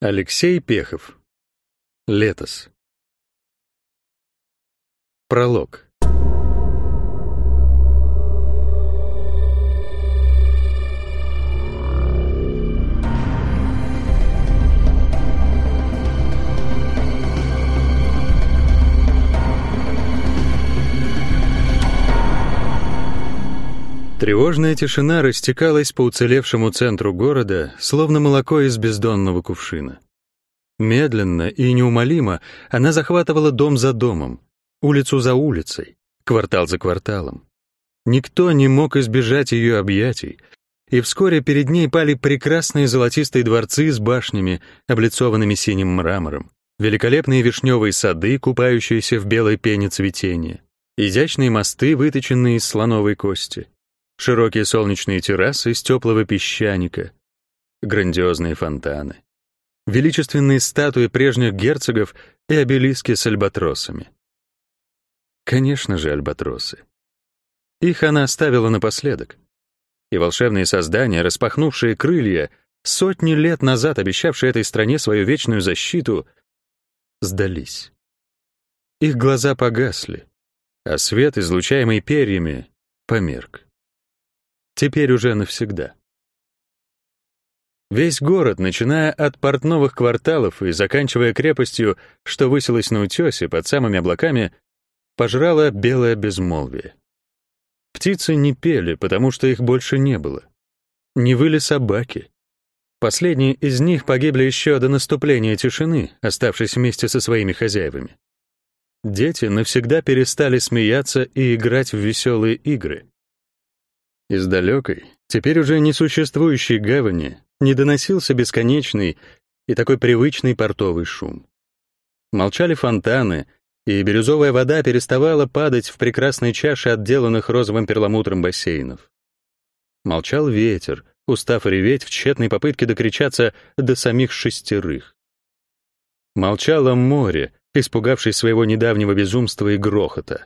Алексей Пехов. Летос. Пролог. Тревожная тишина растекалась по уцелевшему центру города, словно молоко из бездонного кувшина. Медленно и неумолимо она захватывала дом за домом, улицу за улицей, квартал за кварталом. Никто не мог избежать ее объятий, и вскоре перед ней пали прекрасные золотистые дворцы с башнями, облицованными синим мрамором, великолепные вишневые сады, купающиеся в белой пене цветения, изящные мосты, выточенные из слоновой кости, широкие солнечные террасы из теплого песчаника, грандиозные фонтаны, величественные статуи прежних герцогов и обелиски с альбатросами. Конечно же, альбатросы. Их она оставила напоследок. И волшебные создания, распахнувшие крылья, сотни лет назад обещавшие этой стране свою вечную защиту, сдались. Их глаза погасли, а свет, излучаемый перьями, померк. Теперь уже навсегда. Весь город, начиная от портновых кварталов и заканчивая крепостью, что высилась на утесе под самыми облаками, пожрало белое безмолвие. Птицы не пели, потому что их больше не было. Не выли собаки. Последние из них погибли еще до наступления тишины, оставшись вместе со своими хозяевами. Дети навсегда перестали смеяться и играть в веселые игры. Из далекой, теперь уже несуществующей гавани не доносился бесконечный и такой привычный портовый шум. Молчали фонтаны, и бирюзовая вода переставала падать в прекрасной чаше отделанных розовым перламутром бассейнов. Молчал ветер, устав реветь в тщетной попытке докричаться до самих шестерых. Молчало море, испугавшись своего недавнего безумства и грохота.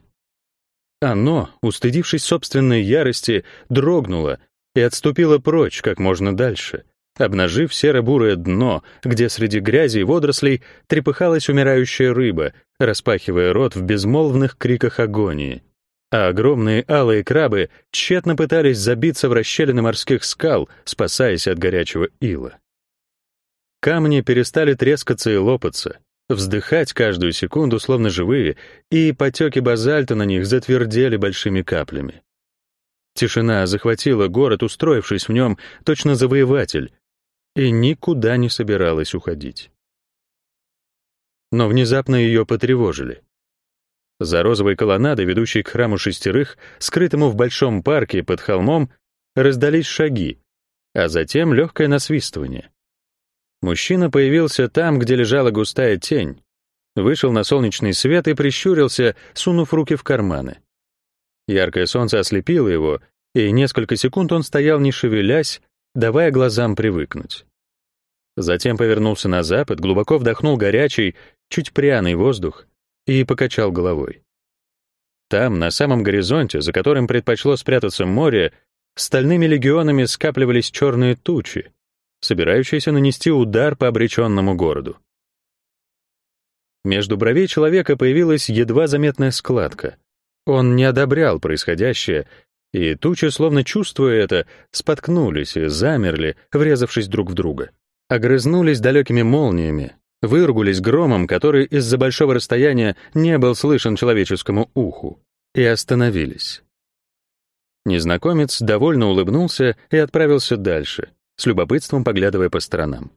Оно, устыдившись собственной ярости, дрогнуло и отступило прочь как можно дальше, обнажив серо-бурое дно, где среди грязи и водорослей трепыхалась умирающая рыба, распахивая рот в безмолвных криках агонии. А огромные алые крабы тщетно пытались забиться в расщелины морских скал, спасаясь от горячего ила. Камни перестали трескаться и лопаться, вздыхать каждую секунду, словно живые, и потеки базальта на них затвердели большими каплями. Тишина захватила город, устроившись в нем, точно завоеватель, и никуда не собиралась уходить. Но внезапно ее потревожили. За розовой колоннадой, ведущей к храму шестерых, скрытому в большом парке под холмом, раздались шаги, а затем легкое насвистывание. Мужчина появился там, где лежала густая тень, вышел на солнечный свет и прищурился, сунув руки в карманы. Яркое солнце ослепило его, и несколько секунд он стоял, не шевелясь, давая глазам привыкнуть. Затем повернулся на запад, глубоко вдохнул горячий, чуть пряный воздух и покачал головой. Там, на самом горизонте, за которым предпочло спрятаться море, стальными легионами скапливались черные тучи, собирающийся нанести удар по обреченному городу. Между бровей человека появилась едва заметная складка. Он не одобрял происходящее, и тучи, словно чувствуя это, споткнулись и замерли, врезавшись друг в друга. Огрызнулись далекими молниями, выругались громом, который из-за большого расстояния не был слышен человеческому уху, и остановились. Незнакомец довольно улыбнулся и отправился дальше, с любопытством поглядывая по сторонам.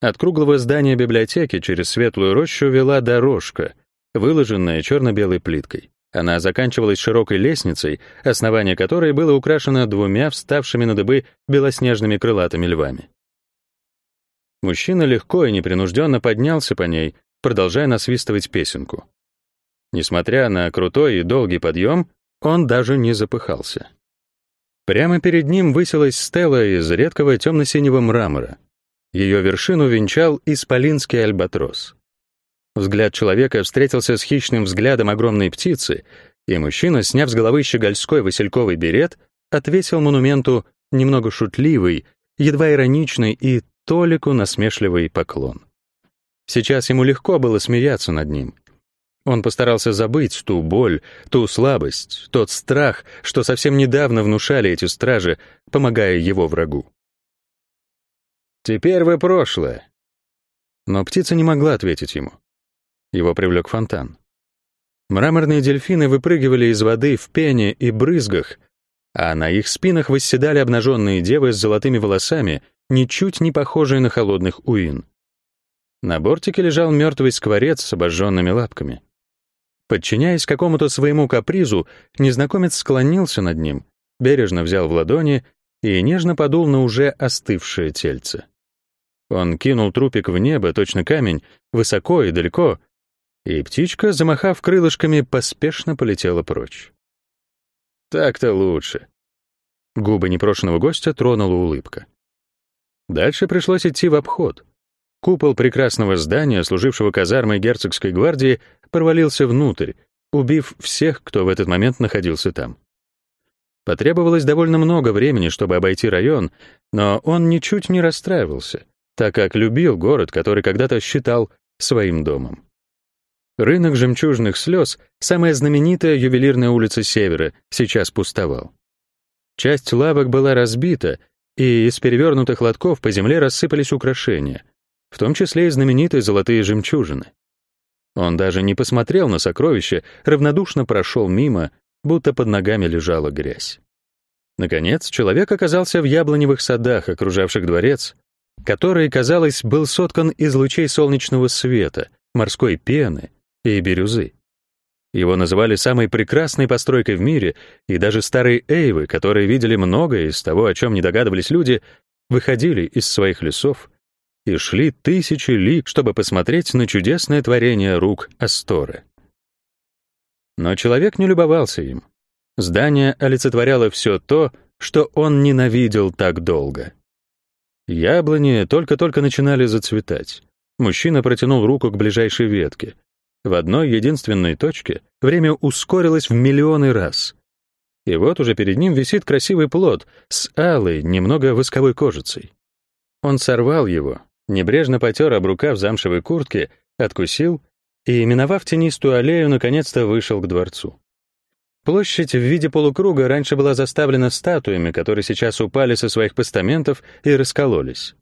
От круглого здания библиотеки через светлую рощу вела дорожка, выложенная черно-белой плиткой. Она заканчивалась широкой лестницей, основание которой было украшено двумя вставшими на дыбы белоснежными крылатыми львами. Мужчина легко и непринужденно поднялся по ней, продолжая насвистывать песенку. Несмотря на крутой и долгий подъем, он даже не запыхался. Прямо перед ним высилась стела из редкого темно-синего мрамора. Ее вершину венчал исполинский альбатрос. Взгляд человека встретился с хищным взглядом огромной птицы, и мужчина, сняв с головы щегольской васильковый берет, отвесил монументу немного шутливый, едва ироничный и толику насмешливый поклон. Сейчас ему легко было смеяться над ним. Он постарался забыть ту боль, ту слабость, тот страх, что совсем недавно внушали эти стражи, помогая его врагу. «Теперь вы прошлое». Но птица не могла ответить ему. Его привлек фонтан. Мраморные дельфины выпрыгивали из воды в пене и брызгах, а на их спинах восседали обнаженные девы с золотыми волосами, ничуть не похожие на холодных уин. На бортике лежал мертвый скворец с обожженными лапками. Подчиняясь какому-то своему капризу, незнакомец склонился над ним, бережно взял в ладони и нежно подул на уже остывшее тельце. Он кинул трупик в небо, точно камень, высоко и далеко, и птичка, замахав крылышками, поспешно полетела прочь. Так-то лучше. Губы непрошенного гостя тронула улыбка. Дальше пришлось идти в обход. Купол прекрасного здания, служившего казармой герцогской гвардии, провалился внутрь, убив всех, кто в этот момент находился там. Потребовалось довольно много времени, чтобы обойти район, но он ничуть не расстраивался, так как любил город, который когда-то считал своим домом. Рынок жемчужных слез, самая знаменитая ювелирная улица Севера, сейчас пустовал. Часть лавок была разбита, и из перевернутых лотков по земле рассыпались украшения, в том числе и знаменитые золотые жемчужины. Он даже не посмотрел на сокровища, равнодушно прошел мимо, будто под ногами лежала грязь. Наконец, человек оказался в яблоневых садах, окружавших дворец, который, казалось, был соткан из лучей солнечного света, морской пены и бирюзы. Его называли самой прекрасной постройкой в мире, и даже старые эйвы, которые видели многое из того, о чем не догадывались люди, выходили из своих лесов и шли тысячи лиг, чтобы посмотреть на чудесное творение рук Асторы. Но человек не любовался им. Здание олицетворяло все то, что он ненавидел так долго. Яблони только-только начинали зацветать. Мужчина протянул руку к ближайшей ветке. В одной единственной точке время ускорилось в миллионы раз. И вот уже перед ним висит красивый плод с алой, немного восковой кожицей. Он сорвал его, небрежно потер об рукав замшевой куртки, откусил и, миновав тенистую аллею, наконец-то вышел к дворцу. Площадь в виде полукруга раньше была заставлена статуями, которые сейчас упали со своих постаментов и раскололись.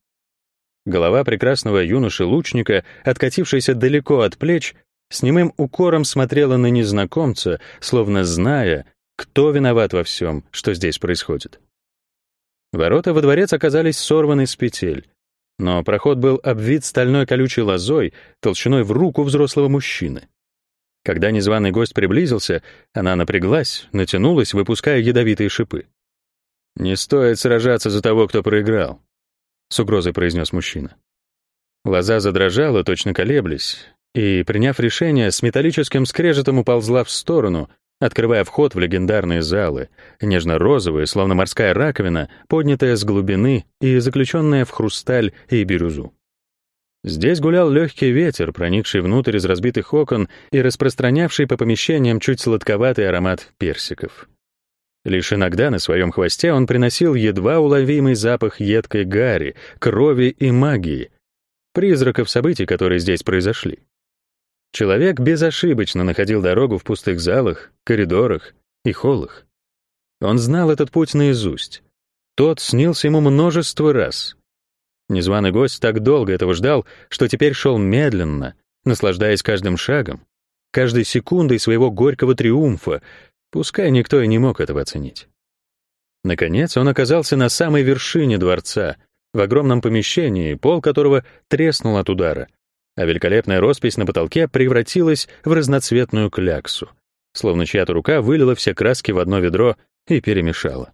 Голова прекрасного юноши-лучника, откатившаяся далеко от плеч, с немым укором смотрела на незнакомца, словно зная, кто виноват во всем, что здесь происходит. Ворота во дворец оказались сорваны с петель, но проход был обвит стальной колючей лозой толщиной в руку взрослого мужчины. Когда незваный гость приблизился, она напряглась, натянулась, выпуская ядовитые шипы. «Не стоит сражаться за того, кто проиграл», — с угрозой произнес мужчина. Лоза задрожала, точно колеблясь, и, приняв решение, с металлическим скрежетом уползла в сторону, открывая вход в легендарные залы, нежно-розовые, словно морская раковина, поднятая с глубины и заключенная в хрусталь и бирюзу. Здесь гулял легкий ветер, проникший внутрь из разбитых окон и распространявший по помещениям чуть сладковатый аромат персиков. Лишь иногда на своем хвосте он приносил едва уловимый запах едкой гари, крови и магии, призраков событий, которые здесь произошли. Человек безошибочно находил дорогу в пустых залах, коридорах и холлах. Он знал этот путь наизусть. Тот снился ему множество раз. Незваный гость так долго этого ждал, что теперь шел медленно, наслаждаясь каждым шагом, каждой секундой своего горького триумфа, пускай никто и не мог этого оценить. Наконец он оказался на самой вершине дворца, в огромном помещении, пол которого треснул от удара, а великолепная роспись на потолке превратилась в разноцветную кляксу, словно чья-то рука вылила все краски в одно ведро и перемешала.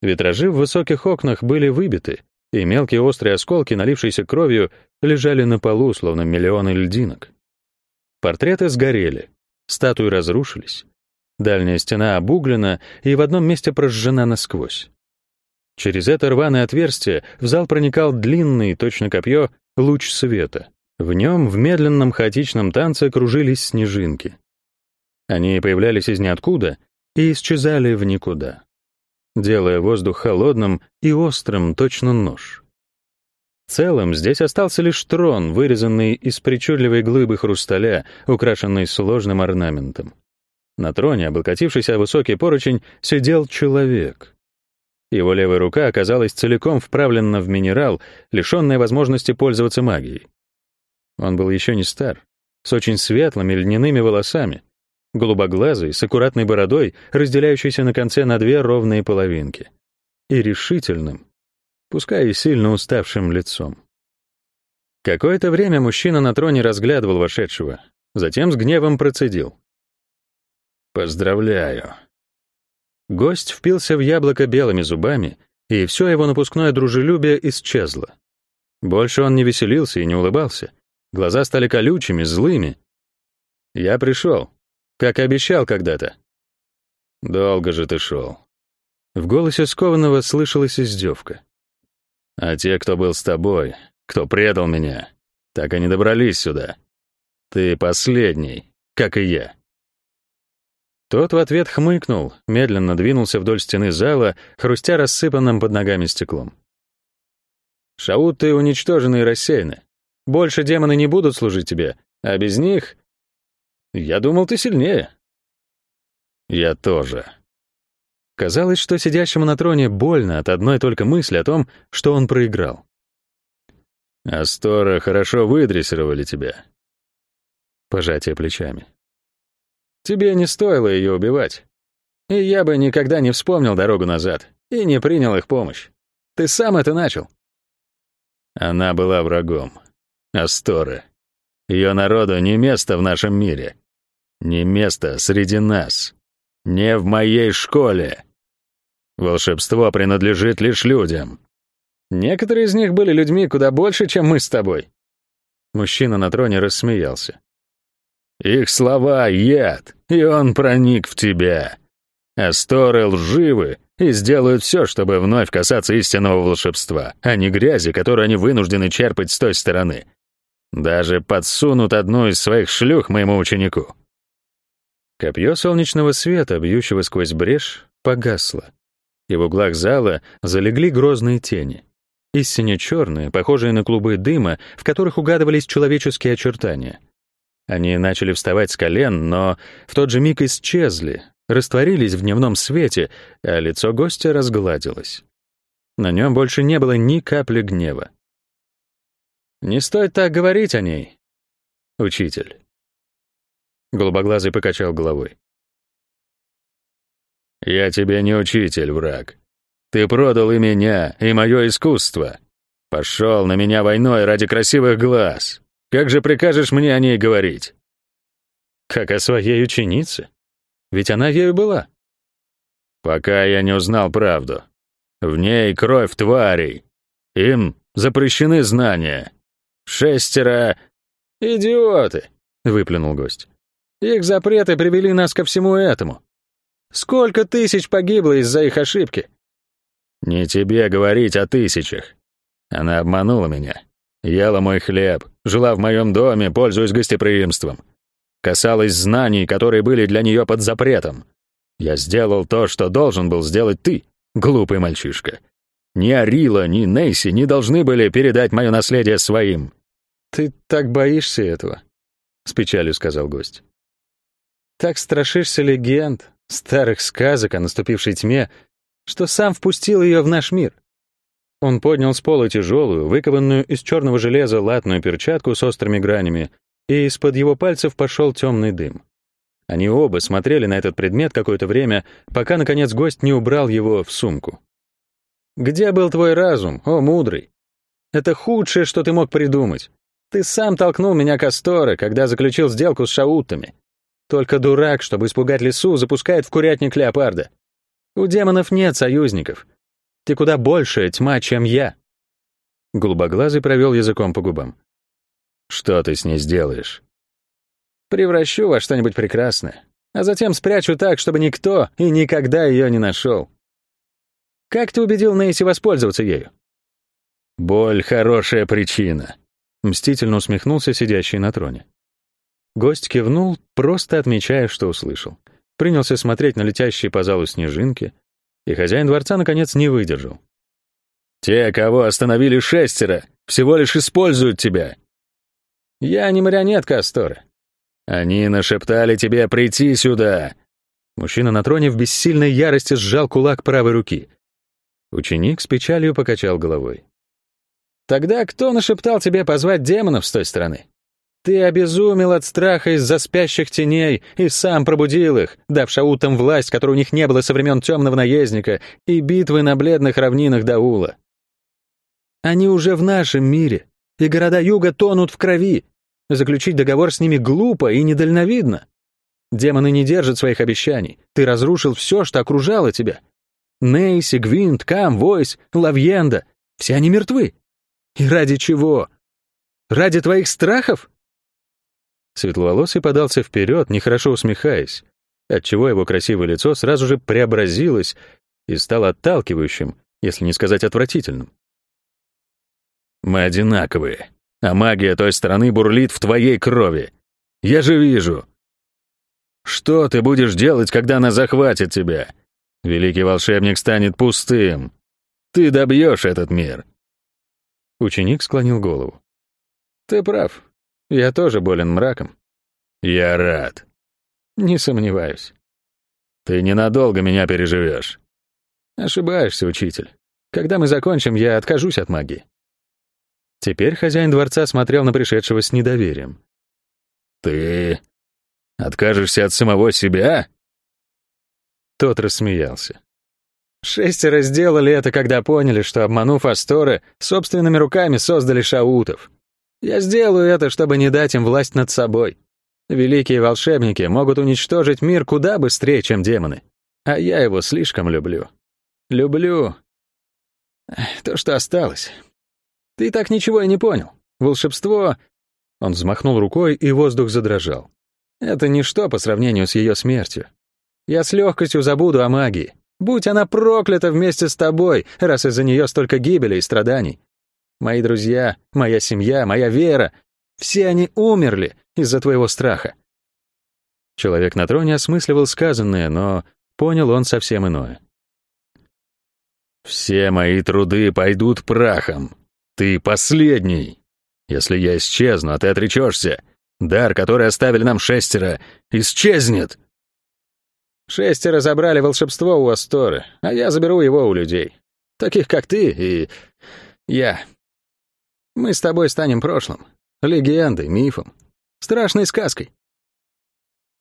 Витражи в высоких окнах были выбиты, и мелкие острые осколки, налившиеся кровью, лежали на полу, словно миллионы льдинок. Портреты сгорели, статуи разрушились, дальняя стена обуглена и в одном месте прожжена насквозь. Через это рваное отверстие в зал проникал длинный, точно копье, луч света. В нем в медленном хаотичном танце кружились снежинки. Они появлялись из ниоткуда и исчезали в никуда, делая воздух холодным и острым, точно нож. В целом, здесь остался лишь трон, вырезанный из причудливой глыбы хрусталя, украшенный сложным орнаментом. На троне, облокотившись о высокий поручень, сидел человек. Его левая рука оказалась целиком вправлена в минерал, лишенная возможности пользоваться магией. Он был еще не стар, с очень светлыми льняными волосами, голубоглазый, с аккуратной бородой, разделяющейся на конце на две ровные половинки, и решительным, пускай и сильно уставшим лицом. Какое-то время мужчина на троне разглядывал вошедшего, затем с гневом процедил. «Поздравляю». Гость впился в яблоко белыми зубами, и все его напускное дружелюбие исчезло. Больше он не веселился и не улыбался. Глаза стали колючими, злыми. «Я пришел, как и обещал когда-то». «Долго же ты шел». В голосе скованного слышалась издевка. А те, кто был с тобой, кто предал меня, так и не добрались сюда. Ты последний, как и я». Тот в ответ хмыкнул, медленно двинулся вдоль стены зала, хрустя рассыпанным под ногами стеклом. «Шауты уничтожены и рассеяны. Больше демоны не будут служить тебе, а без них... Я думал, ты сильнее». «Я тоже», Казалось, что сидящему на троне больно от одной только мысли о том, что он проиграл. «Астора хорошо выдрессировали тебя». Пожатие плечами. «Тебе не стоило ее убивать. И я бы никогда не вспомнил дорогу назад и не принял их помощь. Ты сам это начал». Она была врагом. Астора. Ее народу не место в нашем мире. Не место среди нас. Не в моей школе. Волшебство принадлежит лишь людям. Некоторые из них были людьми куда больше, чем мы с тобой. Мужчина на троне рассмеялся. Их слова — яд, и он проник в тебя. Асторы лживы и сделают все, чтобы вновь касаться истинного волшебства, а не грязи, которую они вынуждены черпать с той стороны. Даже подсунут одну из своих шлюх моему ученику. Копье солнечного света, бьющего сквозь брешь, погасло и в углах зала залегли грозные тени. Истинно черные, похожие на клубы дыма, в которых угадывались человеческие очертания. Они начали вставать с колен, но в тот же миг исчезли, растворились в дневном свете, а лицо гостя разгладилось. На нем больше не было ни капли гнева. «Не стоит так говорить о ней, учитель». Голубоглазый покачал головой. «Я тебе не учитель, враг. Ты продал и меня, и мое искусство. Пошел на меня войной ради красивых глаз. Как же прикажешь мне о ней говорить?» «Как о своей ученице. Ведь она ею была». «Пока я не узнал правду. В ней кровь тварей. Им запрещены знания. Шестеро...» «Идиоты!» — выплюнул гость. «Их запреты привели нас ко всему этому. Сколько тысяч погибло из-за их ошибки? Не тебе говорить о тысячах. Она обманула меня. Ела мой хлеб, жила в моем доме, пользуясь гостеприимством. Касалась знаний, которые были для нее под запретом. Я сделал то, что должен был сделать ты, глупый мальчишка. Ни Арила, ни Нейси не должны были передать мое наследие своим. «Ты так боишься этого?» — с печалью сказал гость. «Так страшишься легенд, старых сказок о наступившей тьме, что сам впустил ее в наш мир. Он поднял с пола тяжелую, выкованную из черного железа латную перчатку с острыми гранями, и из-под его пальцев пошел темный дым. Они оба смотрели на этот предмет какое-то время, пока, наконец, гость не убрал его в сумку. «Где был твой разум, о мудрый? Это худшее, что ты мог придумать. Ты сам толкнул меня к Асторе, когда заключил сделку с шаутами. Только дурак, чтобы испугать лису, запускает в курятник леопарда. У демонов нет союзников. Ты куда большая тьма, чем я. Голубоглазый провел языком по губам. Что ты с ней сделаешь? Превращу во что-нибудь прекрасное, а затем спрячу так, чтобы никто и никогда ее не нашел. Как ты убедил Нейси воспользоваться ею? Боль — хорошая причина. Мстительно усмехнулся сидящий на троне. Гость кивнул, просто отмечая, что услышал. Принялся смотреть на летящие по залу снежинки, и хозяин дворца, наконец, не выдержал. «Те, кого остановили шестеро, всего лишь используют тебя». «Я не марионетка Асторы». «Они нашептали тебе прийти сюда». Мужчина на троне в бессильной ярости сжал кулак правой руки. Ученик с печалью покачал головой. «Тогда кто нашептал тебе позвать демонов с той стороны? Ты обезумел от страха из-за спящих теней и сам пробудил их, дав шаутам власть, которой у них не было со времен темного наездника и битвы на бледных равнинах Даула. Они уже в нашем мире, и города юга тонут в крови. Заключить договор с ними глупо и недальновидно. Демоны не держат своих обещаний. Ты разрушил все, что окружало тебя. Нейси, Гвинт, Кам, Войс, Лавьенда — все они мертвы. И ради чего? Ради твоих страхов? Светловолосый подался вперед, нехорошо усмехаясь, отчего его красивое лицо сразу же преобразилось и стало отталкивающим, если не сказать отвратительным. «Мы одинаковые, а магия той стороны бурлит в твоей крови. Я же вижу. Что ты будешь делать, когда она захватит тебя? Великий волшебник станет пустым. Ты добьешь этот мир». Ученик склонил голову. «Ты прав. Я тоже болен мраком. Я рад. Не сомневаюсь. Ты ненадолго меня переживешь. Ошибаешься, учитель. Когда мы закончим, я откажусь от магии. Теперь хозяин дворца смотрел на пришедшего с недоверием. Ты откажешься от самого себя? Тот рассмеялся. Шестеро сделали это, когда поняли, что, обманув Асторы, собственными руками создали шаутов. Я сделаю это, чтобы не дать им власть над собой. Великие волшебники могут уничтожить мир куда быстрее, чем демоны. А я его слишком люблю. Люблю то, что осталось. Ты так ничего и не понял. Волшебство... Он взмахнул рукой, и воздух задрожал. Это ничто по сравнению с ее смертью. Я с легкостью забуду о магии. Будь она проклята вместе с тобой, раз из-за нее столько гибели и страданий. Мои друзья, моя семья, моя вера — все они умерли из-за твоего страха. Человек на троне осмысливал сказанное, но понял он совсем иное. «Все мои труды пойдут прахом. Ты последний. Если я исчезну, а ты отречешься, дар, который оставили нам шестеро, исчезнет». «Шестеро забрали волшебство у Асторы, а я заберу его у людей. Таких, как ты и я. Мы с тобой станем прошлым, легендой, мифом, страшной сказкой.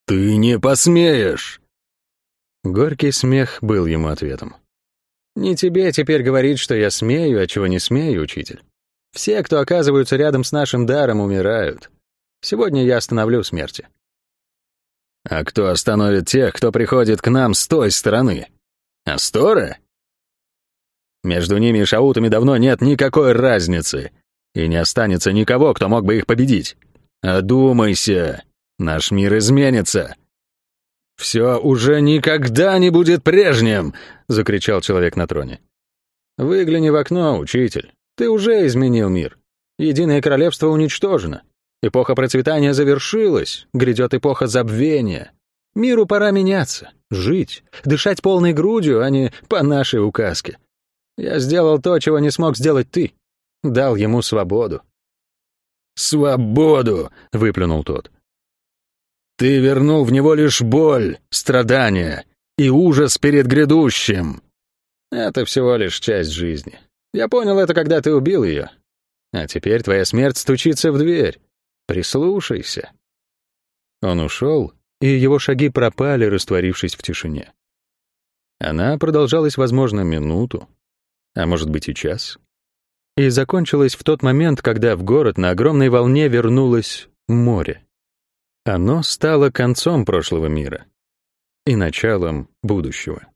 «Ты не посмеешь!» Горький смех был ему ответом. «Не тебе теперь говорить, что я смею, а чего не смею, учитель. Все, кто оказываются рядом с нашим даром, умирают. Сегодня я остановлю смерти». «А кто остановит тех, кто приходит к нам с той стороны? Астора?» «Между ними и шаутами давно нет никакой разницы и не останется никого, кто мог бы их победить. Одумайся, наш мир изменится. «Все уже никогда не будет прежним!» — закричал человек на троне. «Выгляни в окно, учитель. Ты уже изменил мир. Единое королевство уничтожено. Эпоха процветания завершилась, грядет эпоха забвения. Миру пора меняться, жить, дышать полной грудью, а не по нашей указке. Я сделал то, чего не смог сделать ты дал ему свободу. «Свободу!» — выплюнул тот. «Ты вернул в него лишь боль, страдания и ужас перед грядущим». «Это всего лишь часть жизни. Я понял это, когда ты убил ее. А теперь твоя смерть стучится в дверь. Прислушайся». Он ушел, и его шаги пропали, растворившись в тишине. Она продолжалась, возможно, минуту, а может быть и час и закончилась в тот момент, когда в город на огромной волне вернулось море. Оно стало концом прошлого мира и началом будущего.